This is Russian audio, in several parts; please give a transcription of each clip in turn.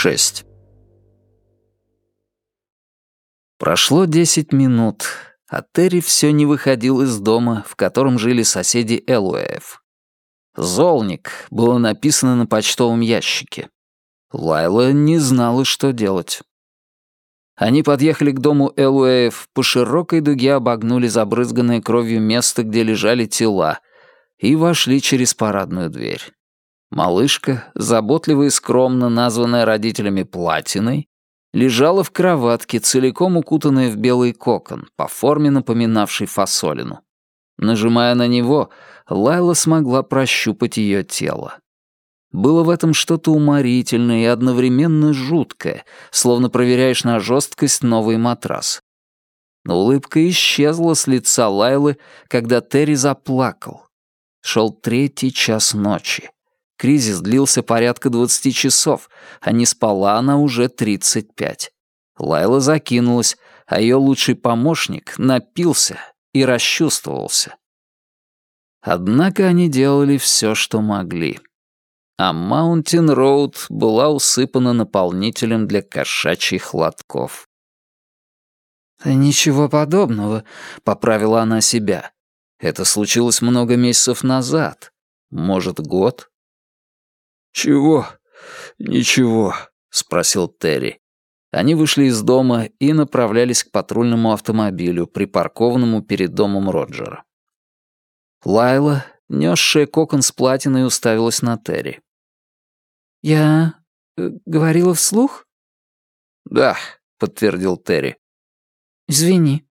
6. Прошло десять минут, а Терри все не выходил из дома, в котором жили соседи Элуэев. «Золник» было написано на почтовом ящике. Лайла не знала, что делать. Они подъехали к дому Элуэев, по широкой дуге обогнули забрызганное кровью место, где лежали тела, и вошли через парадную дверь. Малышка, заботливо и скромно названная родителями Платиной, лежала в кроватке, целиком укутанная в белый кокон, по форме напоминавший фасолину. Нажимая на него, Лайла смогла прощупать ее тело. Было в этом что-то уморительное и одновременно жуткое, словно проверяешь на жесткость новый матрас. Но улыбка исчезла с лица Лайлы, когда Терри заплакал. Шел третий час ночи. Кризис длился порядка 20 часов, а не спала она уже 35. Лайла закинулась, а ее лучший помощник напился и расчувствовался. Однако они делали все, что могли. А Маунтин-Роуд была усыпана наполнителем для кошачьих лотков. «Ничего подобного», — поправила она себя. «Это случилось много месяцев назад. Может, год?» «Чего? Ничего», — спросил Терри. Они вышли из дома и направлялись к патрульному автомобилю, припаркованному перед домом Роджера. Лайла, несшая кокон с платиной, уставилась на Терри. «Я э, говорила вслух?» «Да», — подтвердил Терри. «Извини».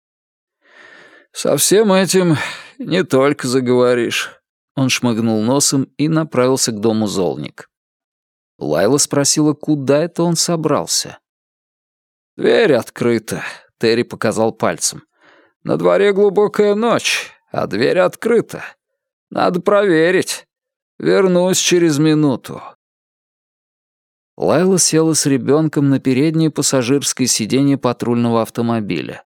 «Со всем этим не только заговоришь». Он шмыгнул носом и направился к дому Золник. Лайла спросила, куда это он собрался. «Дверь открыта», — Терри показал пальцем. «На дворе глубокая ночь, а дверь открыта. Надо проверить. Вернусь через минуту». Лайла села с ребенком на переднее пассажирское сиденье патрульного автомобиля.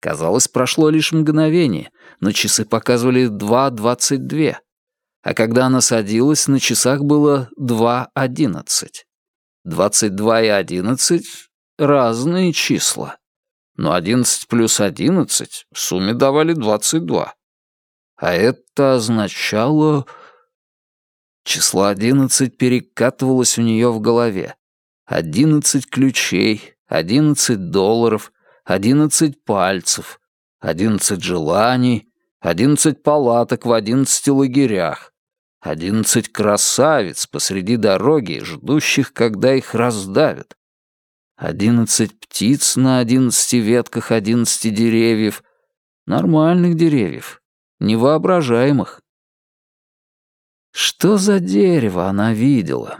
Казалось, прошло лишь мгновение, но часы показывали 2.22 а когда она садилась, на часах было 2.11. 22 и 11 — разные числа. Но 11 плюс 11 в сумме давали 22. А это означало... Число 11 перекатывалось у нее в голове. 11 ключей, 11 долларов, 11 пальцев, 11 желаний, 11 палаток в 11 лагерях, Одиннадцать красавиц посреди дороги, ждущих, когда их раздавят. Одиннадцать птиц на одиннадцати ветках одиннадцати деревьев. Нормальных деревьев, невоображаемых. Что за дерево она видела?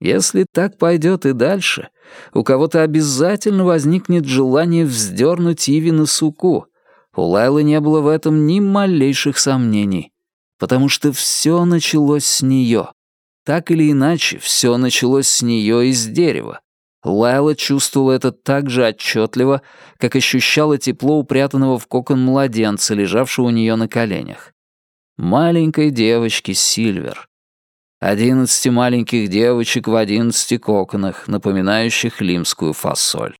Если так пойдет и дальше, у кого-то обязательно возникнет желание вздернуть Иви на суку. У Лайлы не было в этом ни малейших сомнений потому что все началось с нее. Так или иначе, все началось с нее из дерева. Лайла чувствовала это так же отчетливо, как ощущала тепло упрятанного в кокон младенца, лежавшего у нее на коленях. Маленькой девочки Сильвер. Одиннадцати маленьких девочек в одиннадцати коконах, напоминающих лимскую фасоль.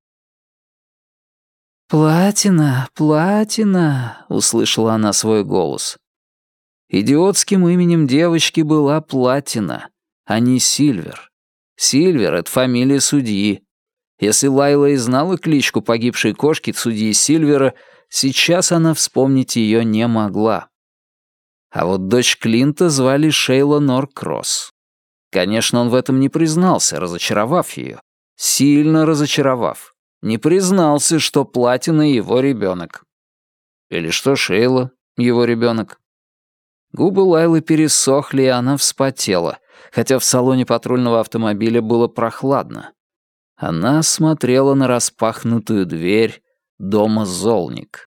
«Платина, платина», — услышала она свой голос. Идиотским именем девочки была Платина, а не Сильвер. Сильвер — это фамилия судьи. Если Лайла и знала кличку погибшей кошки судьи Сильвера, сейчас она вспомнить ее не могла. А вот дочь Клинта звали Шейла Норкросс. Конечно, он в этом не признался, разочаровав ее. Сильно разочаровав. Не признался, что Платина его ребенок. Или что Шейла его ребенок. Губы Лайлы пересохли, и она вспотела, хотя в салоне патрульного автомобиля было прохладно. Она смотрела на распахнутую дверь дома Золник.